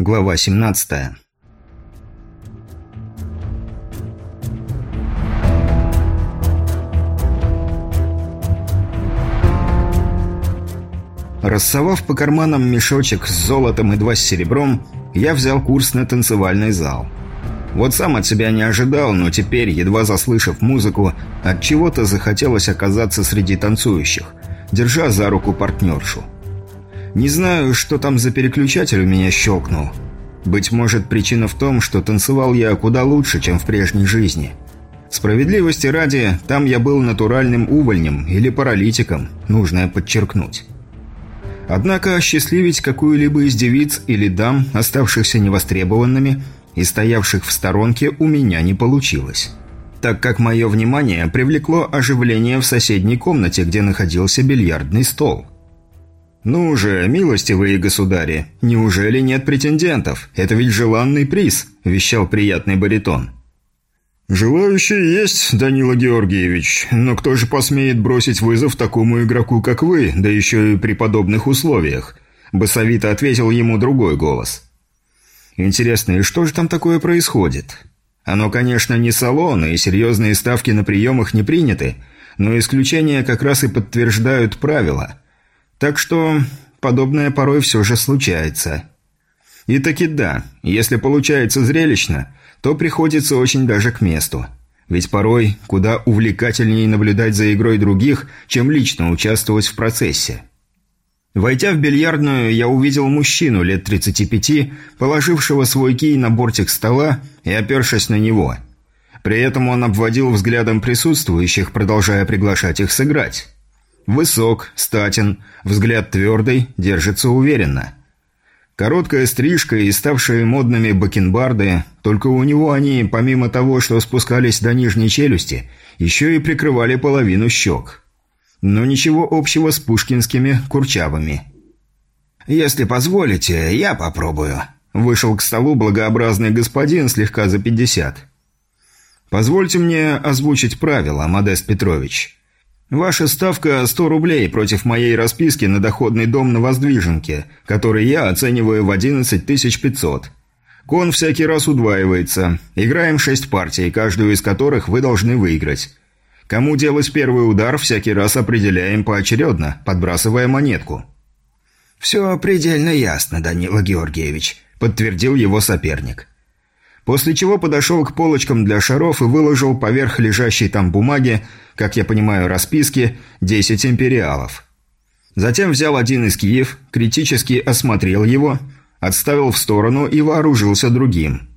Глава 17 Рассовав по карманам мешочек с золотом и два с серебром, я взял курс на танцевальный зал. Вот сам от себя не ожидал, но теперь, едва заслышав музыку, от чего-то захотелось оказаться среди танцующих, держа за руку партнершу. Не знаю, что там за переключатель у меня щелкнул. Быть может, причина в том, что танцевал я куда лучше, чем в прежней жизни. Справедливости ради, там я был натуральным увольнем или паралитиком, нужно подчеркнуть. Однако осчастливить какую-либо из девиц или дам, оставшихся невостребованными и стоявших в сторонке, у меня не получилось. Так как мое внимание привлекло оживление в соседней комнате, где находился бильярдный стол. «Ну же, милостивые государи, неужели нет претендентов? Это ведь желанный приз», – вещал приятный баритон. «Желающие есть, Данила Георгиевич, но кто же посмеет бросить вызов такому игроку, как вы, да еще и при подобных условиях?» Басовито ответил ему другой голос. «Интересно, и что же там такое происходит?» «Оно, конечно, не салон, и серьезные ставки на приемах не приняты, но исключения как раз и подтверждают правила. Так что подобное порой все же случается». И таки да, если получается зрелищно – то приходится очень даже к месту. Ведь порой куда увлекательнее наблюдать за игрой других, чем лично участвовать в процессе. Войдя в бильярдную, я увидел мужчину лет 35, положившего свой кий на бортик стола и опершись на него. При этом он обводил взглядом присутствующих, продолжая приглашать их сыграть. Высок, статен, взгляд твердый, держится уверенно – Короткая стрижка и ставшие модными бакенбарды, только у него они, помимо того, что спускались до нижней челюсти, еще и прикрывали половину щек. Но ничего общего с пушкинскими курчавыми. «Если позволите, я попробую», – вышел к столу благообразный господин слегка за пятьдесят. «Позвольте мне озвучить правила, Модест Петрович». Ваша ставка 100 рублей против моей расписки на доходный дом на Воздвиженке, который я оцениваю в 11 500. Кон всякий раз удваивается. Играем 6 партий, каждую из которых вы должны выиграть. Кому делать первый удар, всякий раз определяем поочередно, подбрасывая монетку. «Все предельно ясно, Данила Георгиевич», – подтвердил его соперник. После чего подошел к полочкам для шаров и выложил поверх лежащей там бумаги, как я понимаю, расписки, 10 империалов. Затем взял один из киев, критически осмотрел его, отставил в сторону и вооружился другим.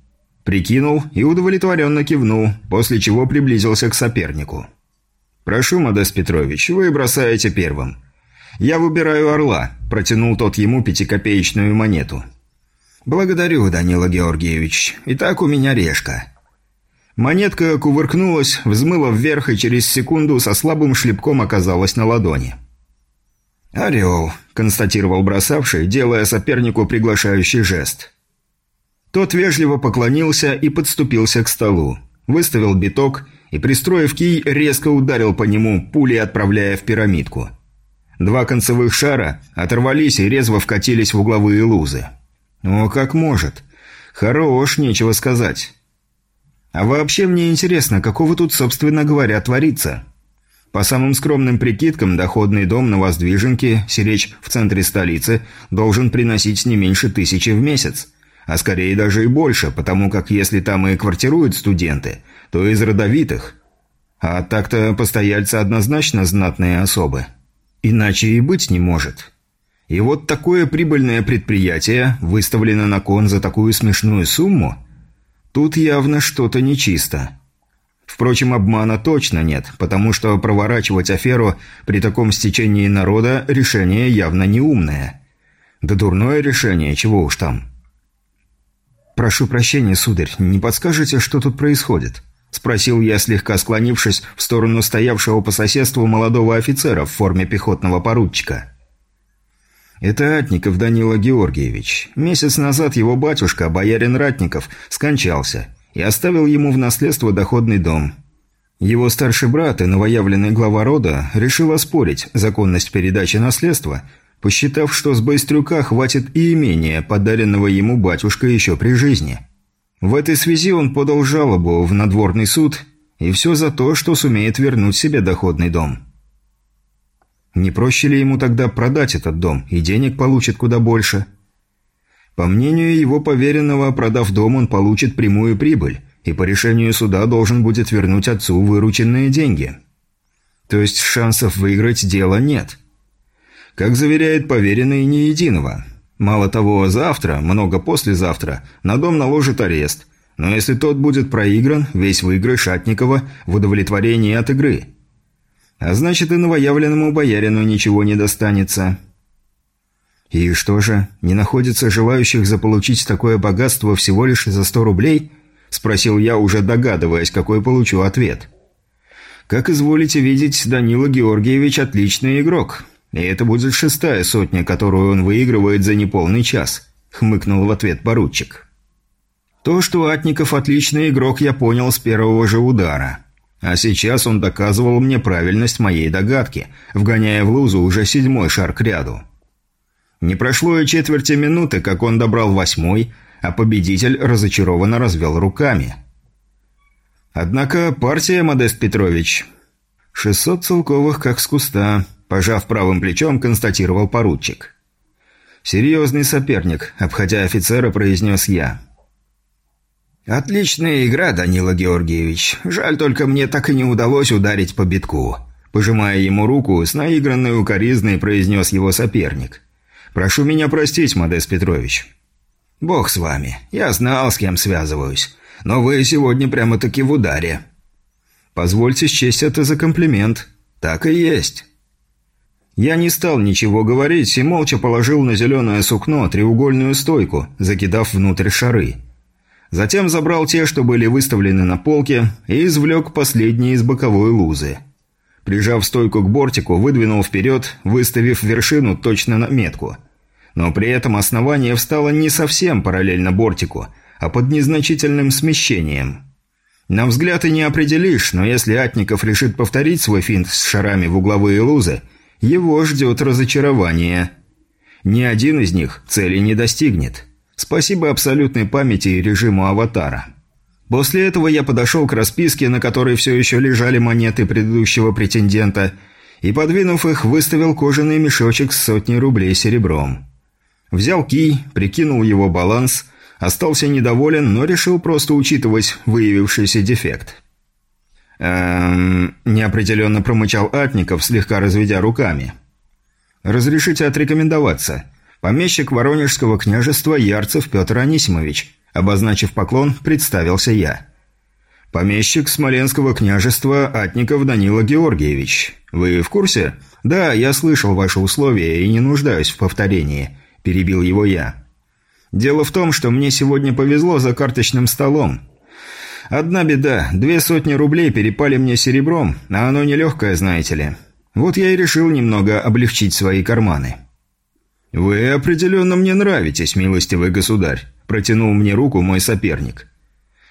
Прикинул и удовлетворенно кивнул, после чего приблизился к сопернику. «Прошу, Модест Петрович, вы бросаете первым». «Я выбираю орла», – протянул тот ему пятикопеечную монету. «Благодарю, Данила Георгиевич. Итак, у меня решка». Монетка кувыркнулась, взмыла вверх и через секунду со слабым шлепком оказалась на ладони. «Орел», – констатировал бросавший, делая сопернику приглашающий жест. Тот вежливо поклонился и подступился к столу. Выставил биток и, пристроив кий, резко ударил по нему, пулей отправляя в пирамидку. Два концевых шара оторвались и резво вкатились в угловые лузы. «О, как может! Хорош, нечего сказать!» «А вообще мне интересно, какого тут, собственно говоря, творится?» По самым скромным прикидкам, доходный дом на Воздвиженке, сиречь в центре столицы, должен приносить не меньше тысячи в месяц. А скорее даже и больше, потому как если там и квартируют студенты, то из родовитых. А так-то постояльцы однозначно знатные особы. Иначе и быть не может. И вот такое прибыльное предприятие выставлено на кон за такую смешную сумму? Тут явно что-то нечисто. Впрочем, обмана точно нет, потому что проворачивать аферу при таком стечении народа решение явно неумное. Да дурное решение, чего уж там. «Прошу прощения, сударь, не подскажете, что тут происходит?» – спросил я, слегка склонившись в сторону стоявшего по соседству молодого офицера в форме пехотного поручика. Это Атников Данила Георгиевич. Месяц назад его батюшка, боярин Ратников, скончался и оставил ему в наследство доходный дом. Его старший брат и новоявленный глава рода решил оспорить законность передачи наследства, посчитав, что с Байстрюка хватит и имения, подаренного ему батюшка еще при жизни. В этой связи он подал жалобу в надворный суд, и все за то, что сумеет вернуть себе доходный дом. Не проще ли ему тогда продать этот дом, и денег получит куда больше? По мнению его поверенного, продав дом, он получит прямую прибыль, и по решению суда должен будет вернуть отцу вырученные деньги. То есть шансов выиграть дело нет. Как заверяет поверенный, ни единого. Мало того, завтра, много послезавтра, на дом наложит арест. Но если тот будет проигран, весь выигрыш Шатникова в удовлетворении от игры. А значит, и новоявленному боярину ничего не достанется. И что же, не находится желающих заполучить такое богатство всего лишь за сто рублей? Спросил я, уже догадываясь, какой получу ответ. Как изволите видеть, Данила Георгиевич отличный игрок. «И это будет шестая сотня, которую он выигрывает за неполный час», — хмыкнул в ответ поручик. То, что Атников отличный игрок, я понял с первого же удара. А сейчас он доказывал мне правильность моей догадки, вгоняя в лузу уже седьмой шар к ряду. Не прошло и четверти минуты, как он добрал восьмой, а победитель разочарованно развел руками. Однако партия, Модест Петрович... «Шестьсот целковых, как с куста», Пожав правым плечом, констатировал поручик. «Серьезный соперник», — обходя офицера, произнес я. «Отличная игра, Данила Георгиевич. Жаль только мне так и не удалось ударить по битку». Пожимая ему руку, с наигранной укоризной произнес его соперник. «Прошу меня простить, Модес Петрович». «Бог с вами. Я знал, с кем связываюсь. Но вы сегодня прямо-таки в ударе». «Позвольте счесть это за комплимент». «Так и есть». Я не стал ничего говорить и молча положил на зеленое сукно треугольную стойку, закидав внутрь шары. Затем забрал те, что были выставлены на полке, и извлек последние из боковой лузы. Прижав стойку к бортику, выдвинул вперед, выставив вершину точно на метку. Но при этом основание встало не совсем параллельно бортику, а под незначительным смещением. На взгляд и не определишь, но если Атников решит повторить свой финт с шарами в угловые лузы – его ждет разочарование. Ни один из них цели не достигнет. Спасибо абсолютной памяти и режиму аватара. После этого я подошел к расписке, на которой все еще лежали монеты предыдущего претендента, и, подвинув их, выставил кожаный мешочек с сотней рублей серебром. Взял кий, прикинул его баланс, остался недоволен, но решил просто учитывать выявившийся дефект. «Эм...» – неопределенно промычал Атников, слегка разведя руками. «Разрешите отрекомендоваться. Помещик Воронежского княжества Ярцев Петр Анисимович», – обозначив поклон, представился я. «Помещик Смоленского княжества Атников Данила Георгиевич. Вы в курсе?» «Да, я слышал ваши условия и не нуждаюсь в повторении», – перебил его я. «Дело в том, что мне сегодня повезло за карточным столом. Одна беда, две сотни рублей перепали мне серебром, а оно нелегкое, знаете ли. Вот я и решил немного облегчить свои карманы. «Вы определенно мне нравитесь, милостивый государь», – протянул мне руку мой соперник.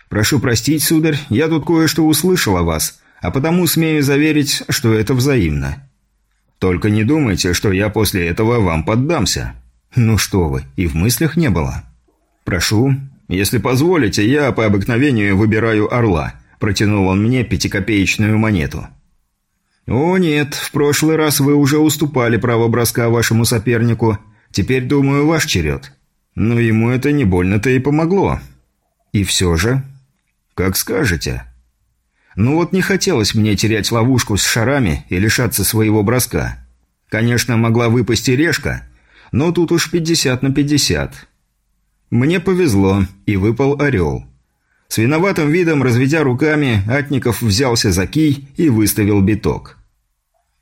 «Прошу простить, сударь, я тут кое-что услышал о вас, а потому смею заверить, что это взаимно. Только не думайте, что я после этого вам поддамся». «Ну что вы, и в мыслях не было». «Прошу, «Если позволите, я по обыкновению выбираю орла», – протянул он мне пятикопеечную монету. «О нет, в прошлый раз вы уже уступали право броска вашему сопернику. Теперь, думаю, ваш черед». Но ему это не больно-то и помогло. И все же... Как скажете. Ну вот не хотелось мне терять ловушку с шарами и лишаться своего броска. Конечно, могла выпасть и решка, но тут уж 50 на 50. Мне повезло, и выпал орел. С виноватым видом, разведя руками, Атников взялся за кий и выставил биток.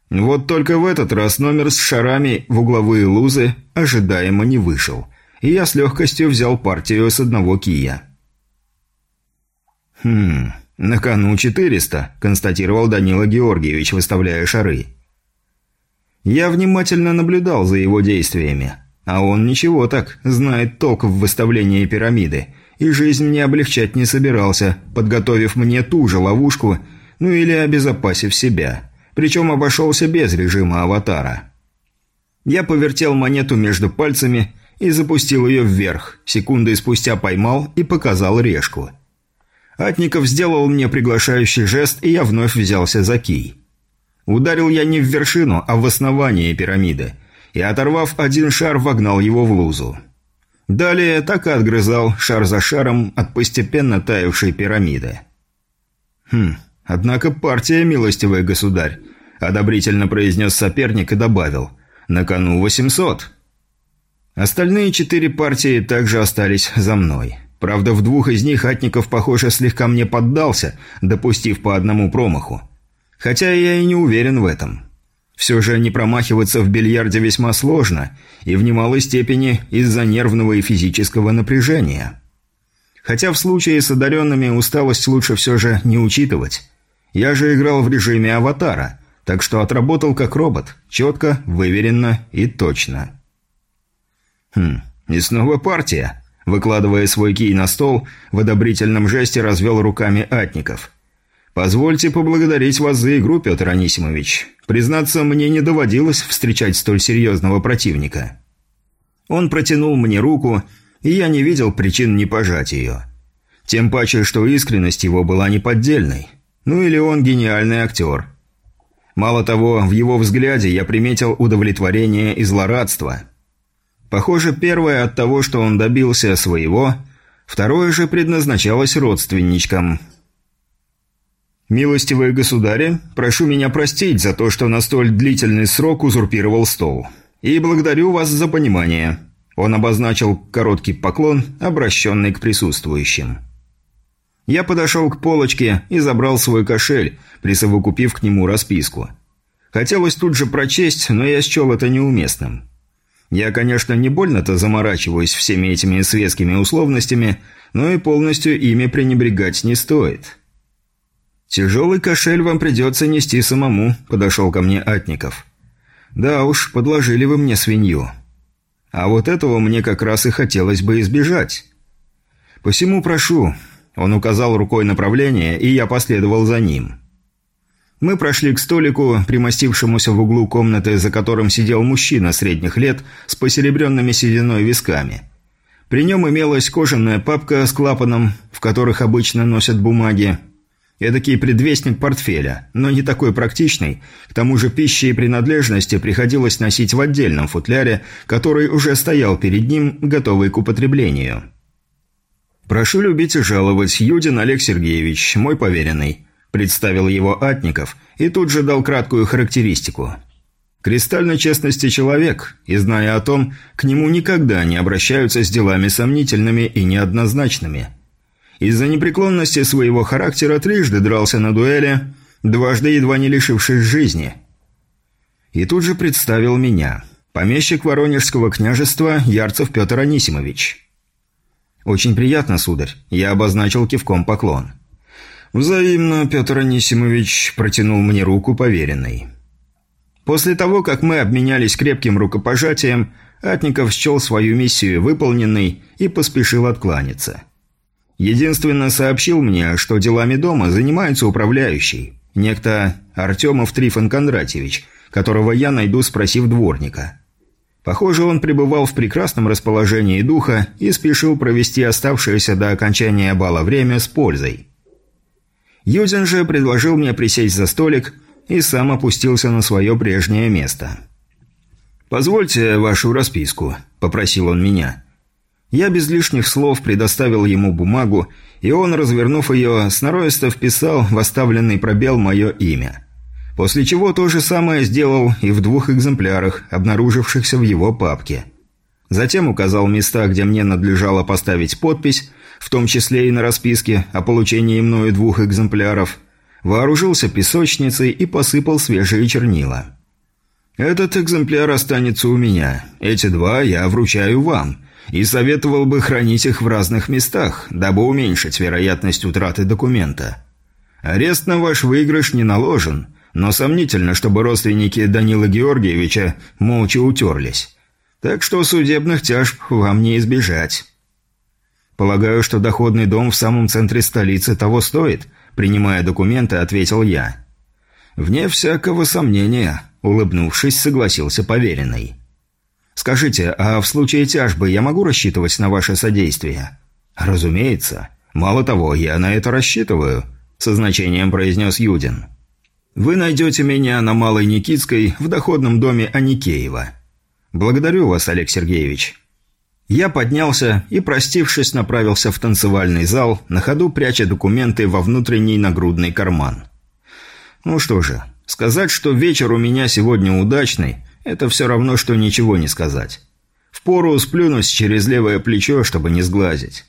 Вот только в этот раз номер с шарами в угловые лузы ожидаемо не вышел, и я с легкостью взял партию с одного кия. «Хм, на кону 400», – констатировал Данила Георгиевич, выставляя шары. Я внимательно наблюдал за его действиями. А он ничего так, знает толк в выставлении пирамиды, и жизнь мне облегчать не собирался, подготовив мне ту же ловушку, ну или обезопасив себя. Причем обошелся без режима аватара. Я повертел монету между пальцами и запустил ее вверх, секундой спустя поймал и показал решку. Атников сделал мне приглашающий жест, и я вновь взялся за кий. Ударил я не в вершину, а в основание пирамиды, и, оторвав один шар, вогнал его в лузу. Далее так и отгрызал шар за шаром от постепенно таявшей пирамиды. «Хм, однако партия, милостивый государь», – одобрительно произнес соперник и добавил. «На кону 800». Остальные четыре партии также остались за мной. Правда, в двух из них Атников, похоже, слегка мне поддался, допустив по одному промаху. Хотя я и не уверен в этом. Все же не промахиваться в бильярде весьма сложно, и в немалой степени из-за нервного и физического напряжения. Хотя в случае с одаренными усталость лучше все же не учитывать. Я же играл в режиме аватара, так что отработал как робот, четко, выверенно и точно. Хм, и снова партия. Выкладывая свой кий на стол, в одобрительном жесте развел руками Атников. «Позвольте поблагодарить вас за игру, Петр Анисимович. Признаться, мне не доводилось встречать столь серьезного противника». Он протянул мне руку, и я не видел причин не пожать ее. Тем паче, что искренность его была неподдельной. Ну или он гениальный актер. Мало того, в его взгляде я приметил удовлетворение и злорадство. Похоже, первое от того, что он добился своего, второе же предназначалось родственничкам – «Милостивые государи, прошу меня простить за то, что на столь длительный срок узурпировал стол. И благодарю вас за понимание». Он обозначил короткий поклон, обращенный к присутствующим. Я подошел к полочке и забрал свой кошель, присовокупив к нему расписку. Хотелось тут же прочесть, но я счел это неуместным. Я, конечно, не больно-то заморачиваюсь всеми этими светскими условностями, но и полностью ими пренебрегать не стоит. «Тяжелый кошель вам придется нести самому», – подошел ко мне Атников. «Да уж, подложили вы мне свинью. А вот этого мне как раз и хотелось бы избежать. Посему прошу». Он указал рукой направление, и я последовал за ним. Мы прошли к столику, примостившемуся в углу комнаты, за которым сидел мужчина средних лет с посеребренными сединой висками. При нем имелась кожаная папка с клапаном, в которых обычно носят бумаги, Эдакий предвестник портфеля, но не такой практичный. К тому же пищи и принадлежности приходилось носить в отдельном футляре, который уже стоял перед ним, готовый к употреблению. «Прошу любить и жаловать, Юдин Олег Сергеевич, мой поверенный», – представил его Атников и тут же дал краткую характеристику. «Кристальной честности человек, и зная о том, к нему никогда не обращаются с делами сомнительными и неоднозначными». Из-за непреклонности своего характера трижды дрался на дуэли, дважды едва не лишившись жизни. И тут же представил меня. Помещик Воронежского княжества Ярцев Петр Анисимович. «Очень приятно, сударь», – я обозначил кивком поклон. «Взаимно, Петр Анисимович», – протянул мне руку поверенный. После того, как мы обменялись крепким рукопожатием, Атников счел свою миссию выполненной и поспешил откланяться. Единственно сообщил мне, что делами дома занимается управляющий, некто Артемов Трифон Кондратьевич, которого я найду, спросив дворника. Похоже, он пребывал в прекрасном расположении духа и спешил провести оставшееся до окончания бала время с пользой. Юзин же предложил мне присесть за столик и сам опустился на свое прежнее место. «Позвольте вашу расписку», – попросил он меня. Я без лишних слов предоставил ему бумагу, и он, развернув ее, сноровисто вписал в оставленный пробел мое имя. После чего то же самое сделал и в двух экземплярах, обнаружившихся в его папке. Затем указал места, где мне надлежало поставить подпись, в том числе и на расписке о получении мною двух экземпляров, вооружился песочницей и посыпал свежие чернила. «Этот экземпляр останется у меня. Эти два я вручаю вам», и советовал бы хранить их в разных местах, дабы уменьшить вероятность утраты документа. Арест на ваш выигрыш не наложен, но сомнительно, чтобы родственники Данила Георгиевича молча утерлись. Так что судебных тяжб вам не избежать. Полагаю, что доходный дом в самом центре столицы того стоит, принимая документы, ответил я. Вне всякого сомнения, улыбнувшись, согласился поверенный. Скажите, а в случае тяжбы я могу рассчитывать на ваше содействие?» «Разумеется. Мало того, я на это рассчитываю», – со значением произнес Юдин. «Вы найдете меня на Малой Никитской в доходном доме Аникеева. Благодарю вас, Олег Сергеевич». Я поднялся и, простившись, направился в танцевальный зал, на ходу пряча документы во внутренний нагрудный карман. Ну что же, сказать, что вечер у меня сегодня удачный, это все равно, что ничего не сказать. Впору сплюнуть через левое плечо, чтобы не сглазить.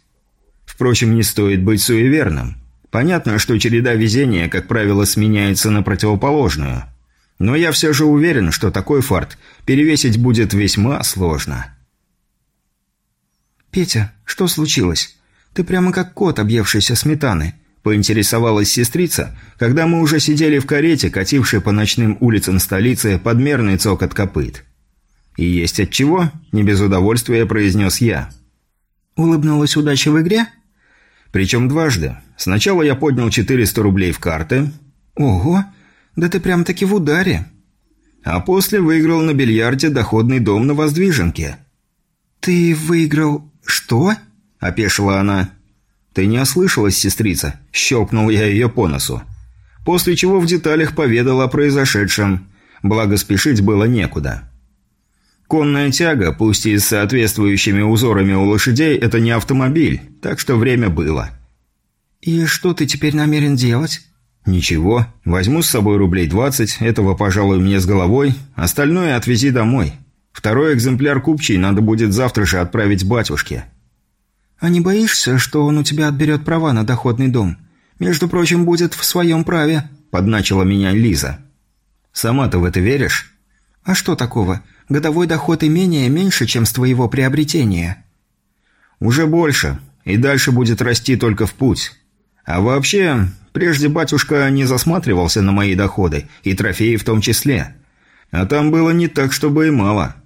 Впрочем, не стоит быть суеверным. Понятно, что череда везения, как правило, сменяется на противоположную. Но я все же уверен, что такой фарт перевесить будет весьма сложно. «Петя, что случилось? Ты прямо как кот, объевшийся сметаны», – поинтересовалась сестрица, когда мы уже сидели в карете, катившей по ночным улицам столицы подмерный цокот копыт. «И есть от чего?» – не без удовольствия произнес я. «Улыбнулась удача в игре?» «Причем дважды. Сначала я поднял 400 рублей в карты». «Ого! Да ты прям-таки в ударе!» «А после выиграл на бильярде доходный дом на Воздвиженке». «Ты выиграл «Что?» – опешила она. «Ты не ослышалась, сестрица?» – щелкнул я ее по носу. После чего в деталях поведал о произошедшем, благо спешить было некуда. Конная тяга, пусть и с соответствующими узорами у лошадей, это не автомобиль, так что время было. «И что ты теперь намерен делать?» «Ничего. Возьму с собой рублей двадцать, этого, пожалуй, мне с головой, остальное отвези домой. Второй экземпляр купчий надо будет завтра же отправить батюшке». «А не боишься, что он у тебя отберет права на доходный дом? Между прочим, будет в своем праве», – подначила меня Лиза. «Сама-то в это веришь?» «А что такого? Годовой доход имения меньше, чем с твоего приобретения». «Уже больше, и дальше будет расти только в путь. А вообще, прежде батюшка не засматривался на мои доходы, и трофеи в том числе. А там было не так, чтобы и мало».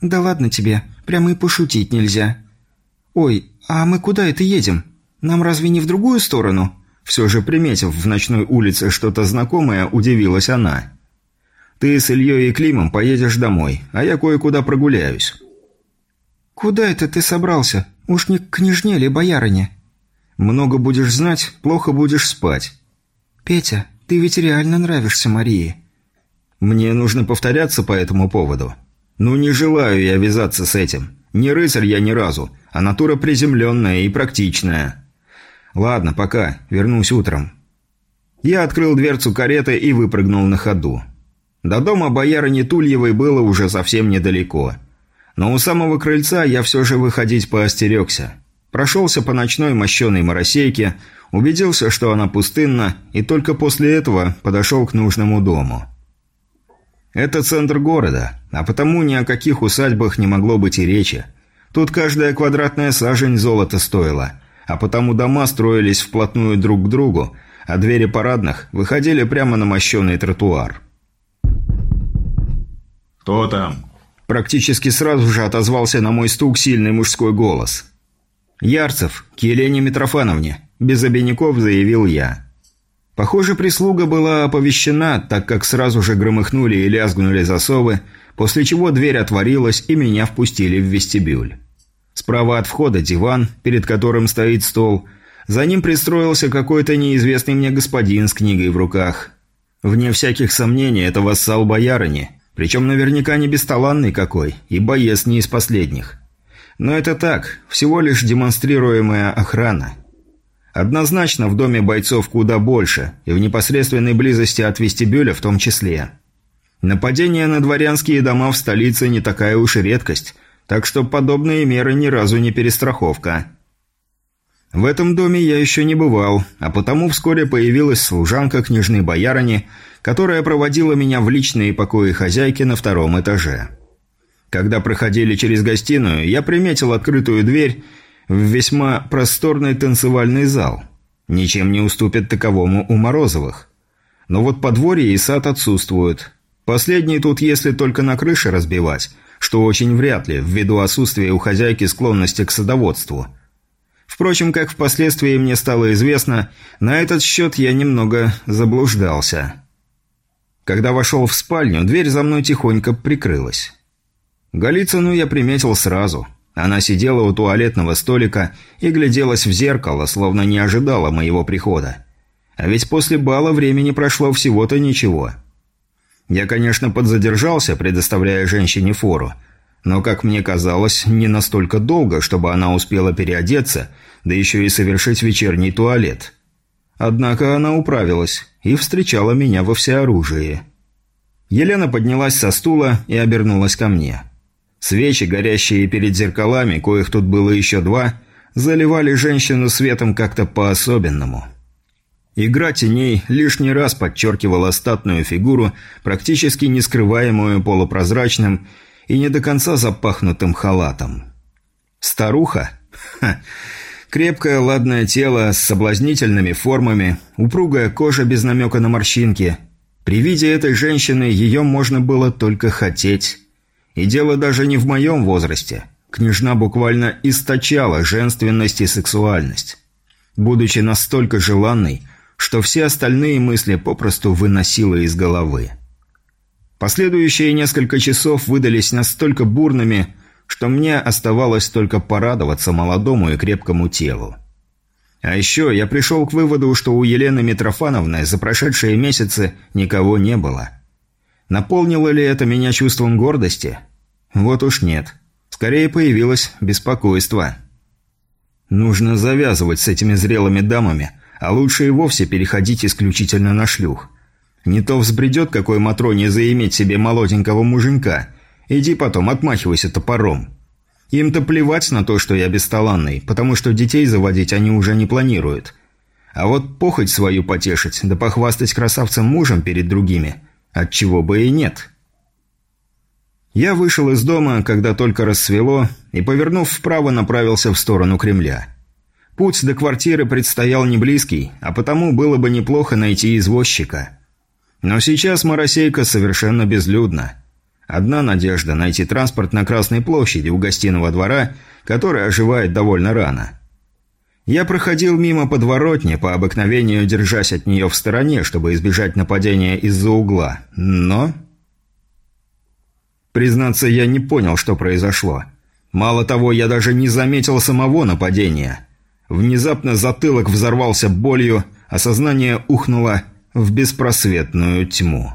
«Да ладно тебе, прямо и пошутить нельзя». «Ой, а мы куда это едем? Нам разве не в другую сторону?» Все же, приметив в ночной улице что-то знакомое, удивилась она. «Ты с Ильей и Климом поедешь домой, а я кое-куда прогуляюсь». «Куда это ты собрался? Уж не к княжне или боярине?» «Много будешь знать, плохо будешь спать». «Петя, ты ведь реально нравишься Марии». «Мне нужно повторяться по этому поводу». «Ну, не желаю я вязаться с этим. Не рыцарь я ни разу, а натура приземленная и практичная». «Ладно, пока. Вернусь утром». Я открыл дверцу кареты и выпрыгнул на ходу. До дома боярыни Тульевой было уже совсем недалеко. Но у самого крыльца я все же выходить поостерегся. Прошелся по ночной мощеной моросейке, убедился, что она пустынна, и только после этого подошел к нужному дому. Это центр города, а потому ни о каких усадьбах не могло быть и речи. Тут каждая квадратная сажень золота стоила, а потому дома строились вплотную друг к другу, а двери парадных выходили прямо на мощенный тротуар. «Кто там?» Практически сразу же отозвался на мой стук сильный мужской голос. «Ярцев, к Елене Митрофановне», – без обиняков заявил я. Похоже, прислуга была оповещена, так как сразу же громыхнули и лязгнули засовы, после чего дверь отворилась и меня впустили в вестибюль. Справа от входа диван, перед которым стоит стол. За ним пристроился какой-то неизвестный мне господин с книгой в руках. Вне всяких сомнений, это вассал боярыни, причем наверняка не бесталанный какой, и боец не из последних. Но это так, всего лишь демонстрируемая охрана – Однозначно в доме бойцов куда больше, и в непосредственной близости от вестибюля в том числе. Нападение на дворянские дома в столице не такая уж и редкость, так что подобные меры ни разу не перестраховка. В этом доме я еще не бывал, а потому вскоре появилась служанка княжны боярыни, которая проводила меня в личные покои хозяйки на втором этаже. Когда проходили через гостиную, я приметил открытую дверь в весьма просторный танцевальный зал. Ничем не уступит таковому у Морозовых. Но вот подворье и сад отсутствуют. Последний тут если только на крыше разбивать, что очень вряд ли, ввиду отсутствия у хозяйки склонности к садоводству. Впрочем, как впоследствии мне стало известно, на этот счет я немного заблуждался. Когда вошел в спальню, дверь за мной тихонько прикрылась. Голицыну я приметил сразу. Она сидела у туалетного столика и гляделась в зеркало, словно не ожидала моего прихода. А ведь после бала времени прошло всего-то ничего. Я, конечно, подзадержался, предоставляя женщине фору, но, как мне казалось, не настолько долго, чтобы она успела переодеться, да еще и совершить вечерний туалет. Однако она управилась и встречала меня во всеоружии. Елена поднялась со стула и обернулась ко мне. Свечи, горящие перед зеркалами, коих тут было еще два, заливали женщину светом как-то по-особенному. Игра теней лишний раз подчеркивала статную фигуру, практически не скрываемую полупрозрачным и не до конца запахнутым халатом. Старуха? Ха! Крепкое ладное тело с соблазнительными формами, упругая кожа без намека на морщинки. При виде этой женщины ее можно было только хотеть. И дело даже не в моем возрасте. Княжна буквально источала женственность и сексуальность. Будучи настолько желанной, что все остальные мысли попросту выносила из головы. Последующие несколько часов выдались настолько бурными, что мне оставалось только порадоваться молодому и крепкому телу. А еще я пришел к выводу, что у Елены Митрофановны за прошедшие месяцы никого не было. Наполнило ли это меня чувством гордости? Вот уж нет. Скорее появилось беспокойство. Нужно завязывать с этими зрелыми дамами, а лучше и вовсе переходить исключительно на шлюх. Не то взбредет какой Матроне заиметь себе молоденького муженька. Иди потом, отмахивайся топором. Им-то плевать на то, что я бесталанный, потому что детей заводить они уже не планируют. А вот похоть свою потешить, да похвастать красавцем мужем перед другими, от чего бы и нет. Я вышел из дома, когда только рассвело, и, повернув вправо, направился в сторону Кремля. Путь до квартиры предстоял не близкий, а потому было бы неплохо найти извозчика. Но сейчас Моросейка совершенно безлюдна. Одна надежда – найти транспорт на Красной площади у гостиного двора, который оживает довольно рано. Я проходил мимо подворотни, по обыкновению держась от нее в стороне, чтобы избежать нападения из-за угла. Но... Признаться, я не понял, что произошло. Мало того, я даже не заметил самого нападения – Внезапно затылок взорвался болью, а сознание ухнуло в беспросветную тьму.